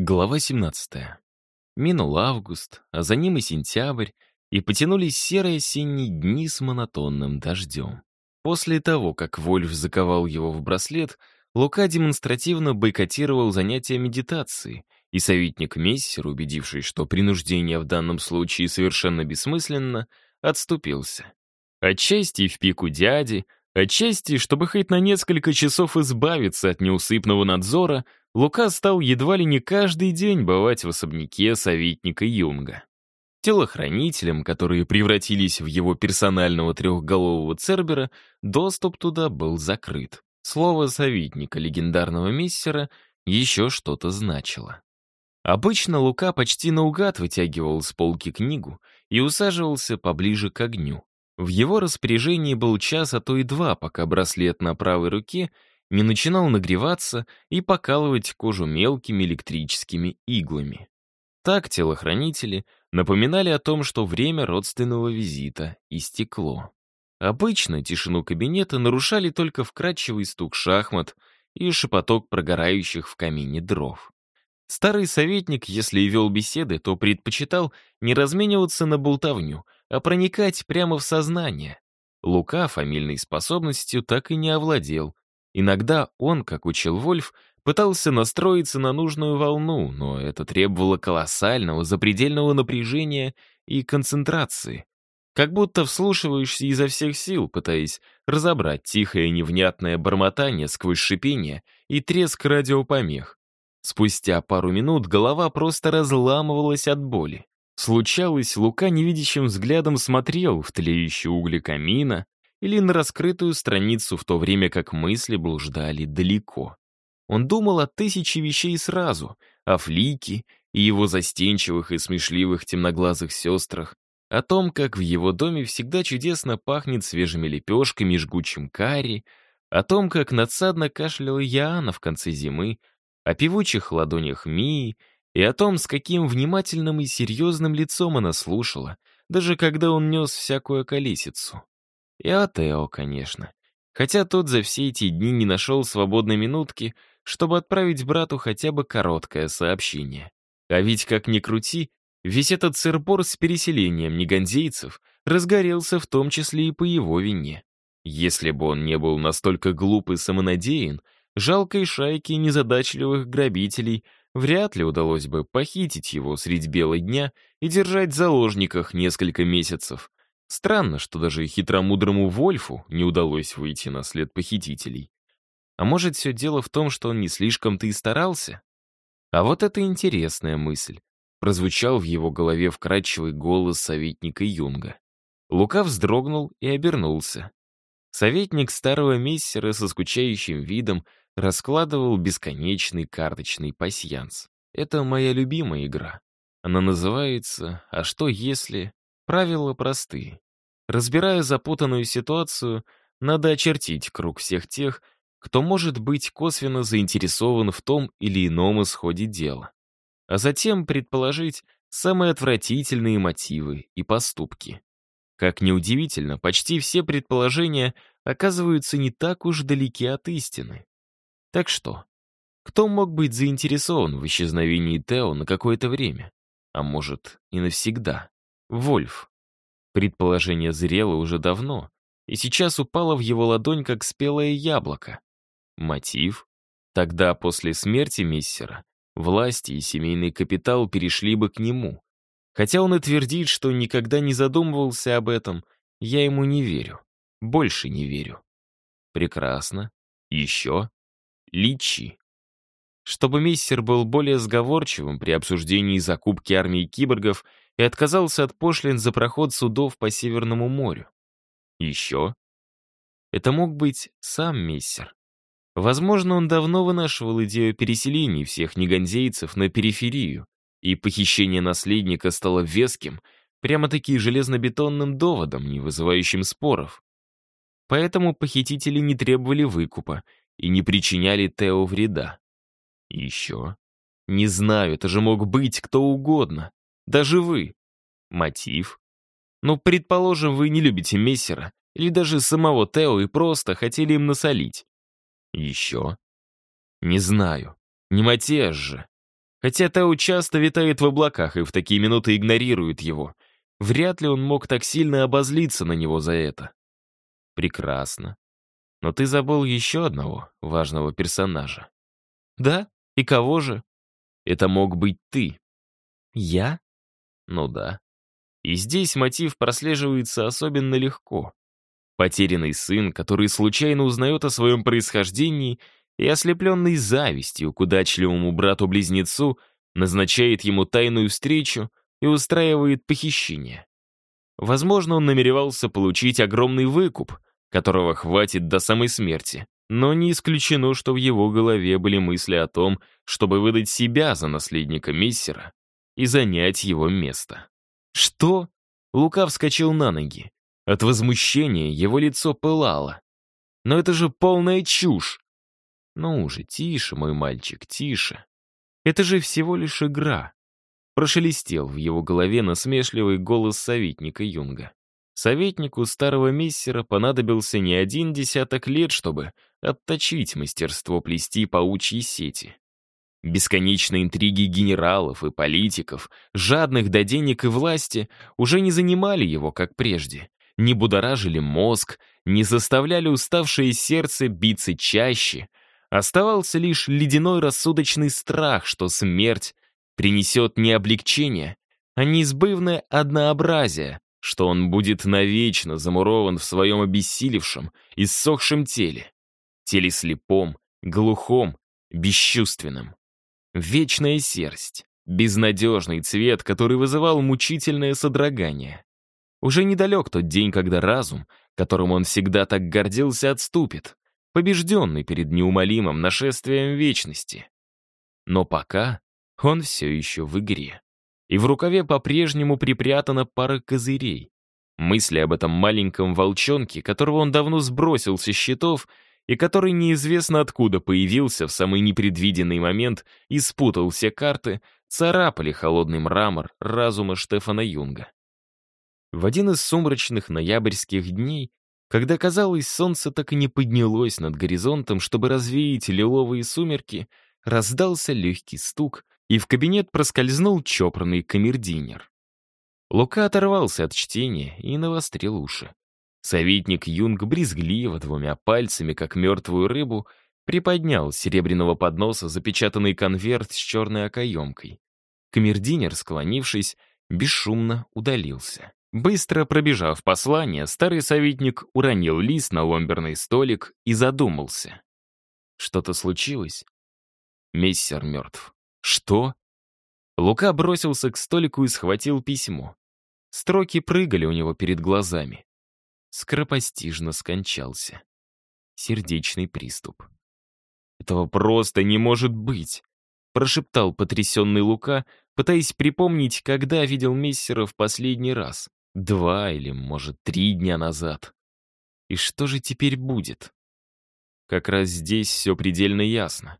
Глава 17. Минул август, а за ним и сентябрь, и потянулись серые осенние дни с монотонным дождем. После того, как Вольф заковал его в браслет, Лука демонстративно бойкотировал занятия медитации, и советник Мессер, убедившись, что принуждение в данном случае совершенно бессмысленно, отступился. Отчасти в пику дяди, отчасти, чтобы хоть на несколько часов избавиться от неусыпного надзора, Лука стал едва ли не каждый день бывать в особняке советника Юнга. Телохранителям, которые превратились в его персонального трехголового Цербера, доступ туда был закрыт. Слово советника легендарного мессера еще что-то значило. Обычно Лука почти наугад вытягивал с полки книгу и усаживался поближе к огню. В его распоряжении был час, а то и два, пока браслет на правой руке не начинал нагреваться и покалывать кожу мелкими электрическими иглами. Так телохранители напоминали о том, что время родственного визита истекло. Обычно тишину кабинета нарушали только вкрадчивый стук шахмат и шепоток прогорающих в камине дров. Старый советник, если и вел беседы, то предпочитал не размениваться на болтовню, а проникать прямо в сознание. Лука фамильной способностью так и не овладел, Иногда он, как учил Вольф, пытался настроиться на нужную волну, но это требовало колоссального, запредельного напряжения и концентрации. Как будто вслушиваешься изо всех сил, пытаясь разобрать тихое невнятное бормотание сквозь шипение и треск радиопомех. Спустя пару минут голова просто разламывалась от боли. Случалось, Лука невидящим взглядом смотрел в тлеющие угли камина, или на раскрытую страницу, в то время как мысли блуждали далеко. Он думал о тысяче вещей сразу, о Флике и его застенчивых и смешливых темноглазых сестрах, о том, как в его доме всегда чудесно пахнет свежими лепешками и жгучим карри, о том, как надсадно кашляла Яна в конце зимы, о певучих ладонях Мии и о том, с каким внимательным и серьезным лицом она слушала, даже когда он нес всякую колесицу. И о Тео, конечно. Хотя тот за все эти дни не нашел свободной минутки, чтобы отправить брату хотя бы короткое сообщение. А ведь, как ни крути, весь этот сырбор с переселением негандейцев разгорелся в том числе и по его вине. Если бы он не был настолько глуп и самонадеян, жалкой шайке незадачливых грабителей вряд ли удалось бы похитить его средь бела дня и держать в заложниках несколько месяцев. Странно, что даже хитромудрому Вольфу не удалось выйти на след похитителей. А может, все дело в том, что он не слишком-то и старался? А вот это интересная мысль. Прозвучал в его голове вкрадчивый голос советника Юнга. Лука вздрогнул и обернулся. Советник старого мессера со скучающим видом раскладывал бесконечный карточный пасьянс. Это моя любимая игра. Она называется «А что если...» Правила просты. Разбирая запутанную ситуацию, надо очертить круг всех тех, кто может быть косвенно заинтересован в том или ином исходе дела, а затем предположить самые отвратительные мотивы и поступки. Как неудивительно, почти все предположения оказываются не так уж далеки от истины. Так что, кто мог быть заинтересован в исчезновении Тео на какое-то время? А может, и навсегда? Вольф. Предположение зрело уже давно, и сейчас упало в его ладонь, как спелое яблоко. Мотив? Тогда, после смерти миссера, власти и семейный капитал перешли бы к нему. Хотя он и твердит, что никогда не задумывался об этом, я ему не верю. Больше не верю. Прекрасно. Еще. Личи. Чтобы миссер был более сговорчивым при обсуждении закупки армии киборгов и отказался от пошлин за проход судов по Северному морю. Еще. Это мог быть сам миссер. Возможно, он давно вынашивал идею переселения всех негандейцев на периферию, и похищение наследника стало веским, прямо-таки железнобетонным доводом, не вызывающим споров. Поэтому похитители не требовали выкупа и не причиняли Тео вреда. Еще. Не знаю, это же мог быть кто угодно. Даже вы. Мотив? Ну, предположим, вы не любите Мессера или даже самого Тео и просто хотели им насолить. Еще? Не знаю. Не Матиас же. Хотя Тео часто витает в облаках и в такие минуты игнорирует его. Вряд ли он мог так сильно обозлиться на него за это. Прекрасно. Но ты забыл еще одного важного персонажа. Да? И кого же? Это мог быть ты. Я? Ну да. И здесь мотив прослеживается особенно легко. Потерянный сын, который случайно узнает о своем происхождении и, ослепленный завистью к удачливому брату-близнецу, назначает ему тайную встречу и устраивает похищение. Возможно, он намеревался получить огромный выкуп, которого хватит до самой смерти, но не исключено, что в его голове были мысли о том, чтобы выдать себя за наследника Мессера и занять его место. «Что?» Лука вскочил на ноги. От возмущения его лицо пылало. «Но это же полная чушь!» «Ну уже, тише, мой мальчик, тише. Это же всего лишь игра». Прошелестел в его голове насмешливый голос советника Юнга. Советнику старого мессера понадобился не один десяток лет, чтобы отточить мастерство плести паучьи сети. Бесконечные интриги генералов и политиков, жадных до денег и власти, уже не занимали его, как прежде, не будоражили мозг, не заставляли уставшее сердце биться чаще. Оставался лишь ледяной рассудочный страх, что смерть принесет не облегчение, а неизбывное однообразие, что он будет навечно замурован в своем обессилевшем, иссохшем теле. Теле слепом, глухом, бесчувственном. Вечная серость, безнадежный цвет, который вызывал мучительное содрогание. Уже недалек тот день, когда разум, которым он всегда так гордился, отступит, побежденный перед неумолимым нашествием вечности. Но пока он все еще в игре. И в рукаве по-прежнему припрятана пара козырей. Мысли об этом маленьком волчонке, которого он давно сбросил со счетов, и который неизвестно откуда появился в самый непредвиденный момент и спутал все карты, царапали холодный мрамор разума Штефана Юнга. В один из сумрачных ноябрьских дней, когда, казалось, солнце так и не поднялось над горизонтом, чтобы развеять лиловые сумерки, раздался легкий стук, и в кабинет проскользнул чопорный камердинер. Лука оторвался от чтения и навострил уши. Советник Юнг брезгливо двумя пальцами, как мертвую рыбу, приподнял с серебряного подноса запечатанный конверт с черной окоемкой. Камердинер, склонившись, бесшумно удалился. Быстро пробежав послание, старый советник уронил лист на ломберный столик и задумался. Что-то случилось? Мессер мертв. Что? Лука бросился к столику и схватил письмо. Строки прыгали у него перед глазами скоропостижно скончался. Сердечный приступ. «Этого просто не может быть!» прошептал потрясенный Лука, пытаясь припомнить, когда видел Мессера в последний раз. Два или, может, три дня назад. И что же теперь будет? Как раз здесь все предельно ясно.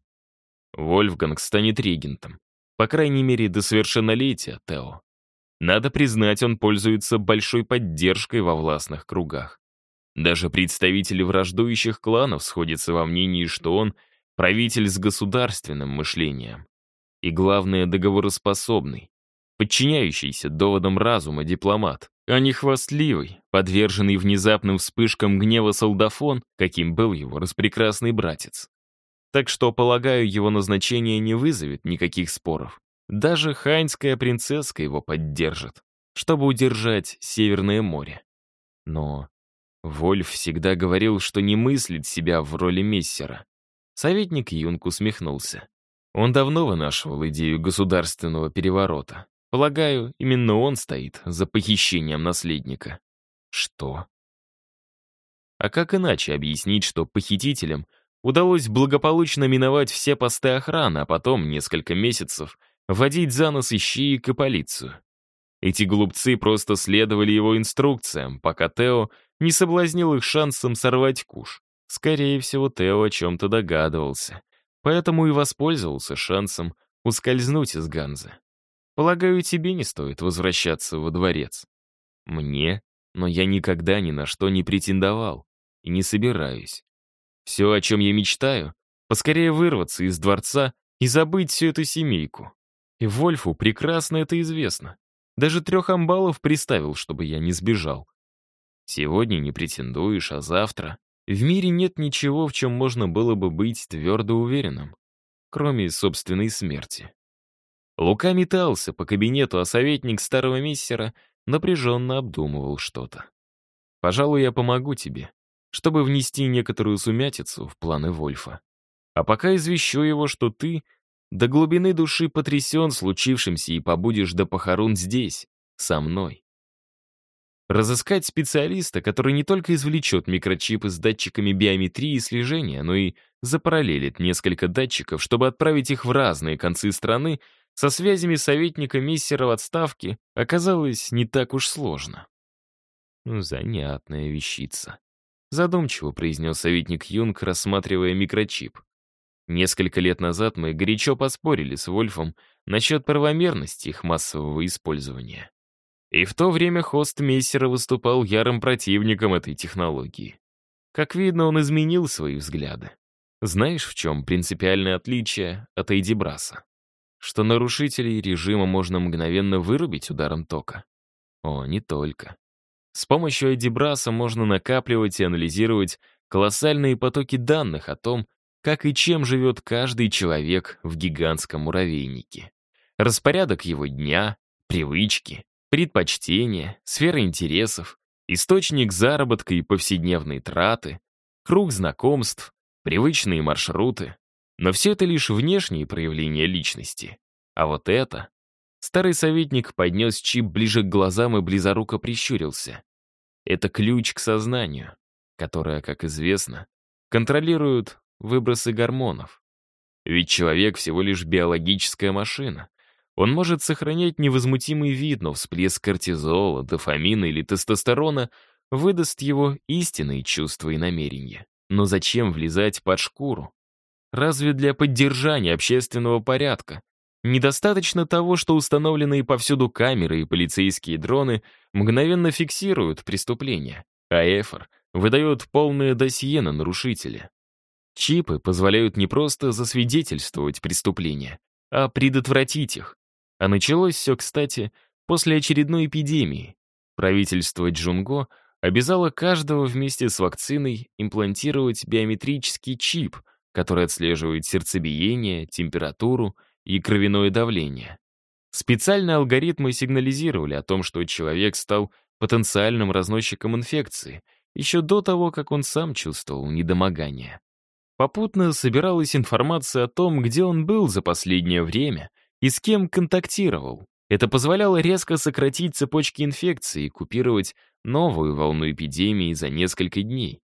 Вольфганг станет регентом. По крайней мере, до совершеннолетия Тео. Надо признать, он пользуется большой поддержкой во властных кругах. Даже представители враждующих кланов сходятся во мнении, что он правитель с государственным мышлением. И главное, договороспособный, подчиняющийся доводам разума дипломат, а не хвастливый, подверженный внезапным вспышкам гнева солдафон, каким был его распрекрасный братец. Так что, полагаю, его назначение не вызовет никаких споров. Даже хайнская принцесска его поддержит, чтобы удержать Северное море. Но Вольф всегда говорил, что не мыслит себя в роли мессера. Советник Юнг усмехнулся. Он давно вынашивал идею государственного переворота. Полагаю, именно он стоит за похищением наследника. Что? А как иначе объяснить, что похитителям удалось благополучно миновать все посты охраны, а потом, несколько месяцев, водить за нос ищеек и полицию. Эти глупцы просто следовали его инструкциям, пока Тео не соблазнил их шансом сорвать куш. Скорее всего, Тео о чем-то догадывался, поэтому и воспользовался шансом ускользнуть из Ганзы. Полагаю, тебе не стоит возвращаться во дворец. Мне? Но я никогда ни на что не претендовал и не собираюсь. Все, о чем я мечтаю, поскорее вырваться из дворца и забыть всю эту семейку. И Вольфу прекрасно это известно. Даже трех амбалов приставил, чтобы я не сбежал. Сегодня не претендуешь, а завтра... В мире нет ничего, в чем можно было бы быть твердо уверенным, кроме собственной смерти. Лука метался по кабинету, а советник старого мессера напряженно обдумывал что-то. «Пожалуй, я помогу тебе, чтобы внести некоторую сумятицу в планы Вольфа. А пока извещу его, что ты до глубины души потрясен случившимся и побудешь до похорон здесь, со мной. Разыскать специалиста, который не только извлечет микрочипы с датчиками биометрии и слежения, но и запараллелит несколько датчиков, чтобы отправить их в разные концы страны, со связями советника миссера в отставке, оказалось не так уж сложно. Ну, занятная вещица. Задумчиво произнес советник Юнг, рассматривая микрочип. Несколько лет назад мы горячо поспорили с Вольфом насчет правомерности их массового использования. И в то время хост Мессера выступал ярым противником этой технологии. Как видно, он изменил свои взгляды. Знаешь, в чем принципиальное отличие от Эйдибраса? Что нарушителей режима можно мгновенно вырубить ударом тока? О, не только. С помощью Эдибраса можно накапливать и анализировать колоссальные потоки данных о том, как и чем живет каждый человек в гигантском муравейнике. Распорядок его дня, привычки, предпочтения, сфера интересов, источник заработка и повседневные траты, круг знакомств, привычные маршруты. Но все это лишь внешние проявления личности. А вот это... Старый советник поднес чип ближе к глазам и близоруко прищурился. Это ключ к сознанию, которое, как известно, контролирует выбросы гормонов. Ведь человек всего лишь биологическая машина, он может сохранять невозмутимый вид, но всплеск кортизола, дофамина или тестостерона выдаст его истинные чувства и намерения. Но зачем влезать под шкуру? Разве для поддержания общественного порядка? Недостаточно того, что установленные повсюду камеры и полицейские дроны мгновенно фиксируют преступления, а Эфор выдает полное досье на нарушителя. Чипы позволяют не просто засвидетельствовать преступления, а предотвратить их. А началось все, кстати, после очередной эпидемии. Правительство Джунго обязало каждого вместе с вакциной имплантировать биометрический чип, который отслеживает сердцебиение, температуру и кровяное давление. Специальные алгоритмы сигнализировали о том, что человек стал потенциальным разносчиком инфекции еще до того, как он сам чувствовал недомогание. Попутно собиралась информация о том, где он был за последнее время и с кем контактировал. Это позволяло резко сократить цепочки инфекции и купировать новую волну эпидемии за несколько дней.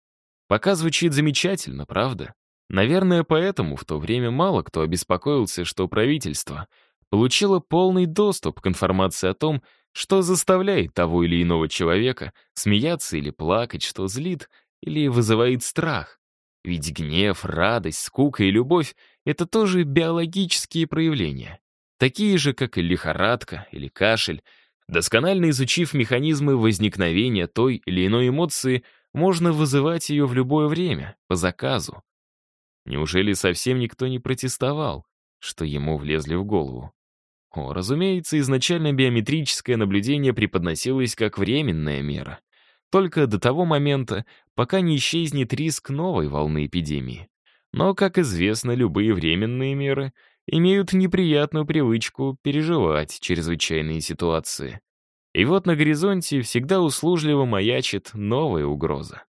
Пока звучит замечательно, правда? Наверное, поэтому в то время мало кто обеспокоился, что правительство получило полный доступ к информации о том, что заставляет того или иного человека смеяться или плакать, что злит или вызывает страх. Ведь гнев, радость, скука и любовь — это тоже биологические проявления такие же, как и лихорадка или кашель. Досконально изучив механизмы возникновения той или иной эмоции, можно вызывать ее в любое время, по заказу. Неужели совсем никто не протестовал, что ему влезли в голову? О, разумеется, изначально биометрическое наблюдение преподносилось как временная мера. Только до того момента, пока не исчезнет риск новой волны эпидемии. Но, как известно, любые временные меры имеют неприятную привычку переживать чрезвычайные ситуации. И вот на горизонте всегда услужливо маячит новая угроза.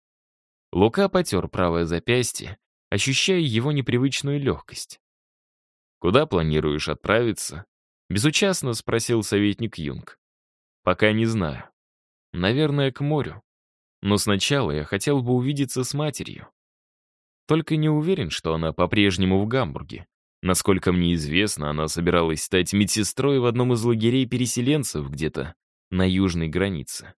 Лука потер правое запястье, ощущая его непривычную легкость. «Куда планируешь отправиться?» — безучастно спросил советник Юнг. «Пока не знаю. Наверное, к морю. Но сначала я хотел бы увидеться с матерью. Только не уверен, что она по-прежнему в Гамбурге. Насколько мне известно, она собиралась стать медсестрой в одном из лагерей переселенцев где-то на южной границе.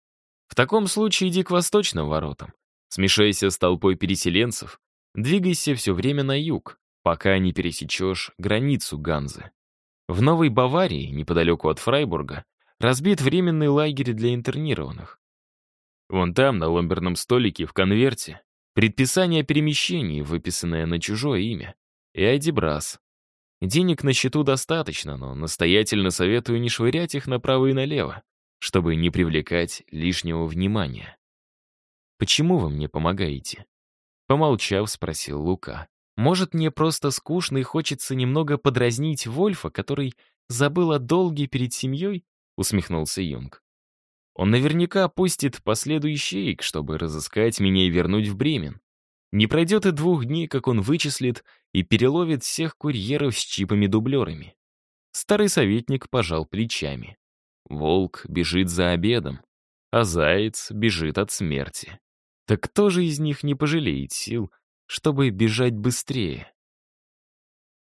В таком случае иди к восточным воротам. Смешайся с толпой переселенцев, двигайся все время на юг, пока не пересечешь границу Ганзы. В Новой Баварии, неподалеку от Фрайбурга, разбит временный лагерь для интернированных. Вон там, на ломберном столике, в конверте, предписание о перемещении, выписанное на чужое имя, и Айдибрас, Денег на счету достаточно, но настоятельно советую не швырять их направо и налево, чтобы не привлекать лишнего внимания. «Почему вы мне помогаете?» Помолчав, спросил Лука. «Может, мне просто скучно и хочется немного подразнить Вольфа, который забыл о долге перед семьей?» усмехнулся Юнг. «Он наверняка опустит последующий ик, чтобы разыскать меня и вернуть в Бремен. Не пройдет и двух дней, как он вычислит и переловит всех курьеров с чипами-дублерами. Старый советник пожал плечами. Волк бежит за обедом, а заяц бежит от смерти. Так кто же из них не пожалеет сил, чтобы бежать быстрее?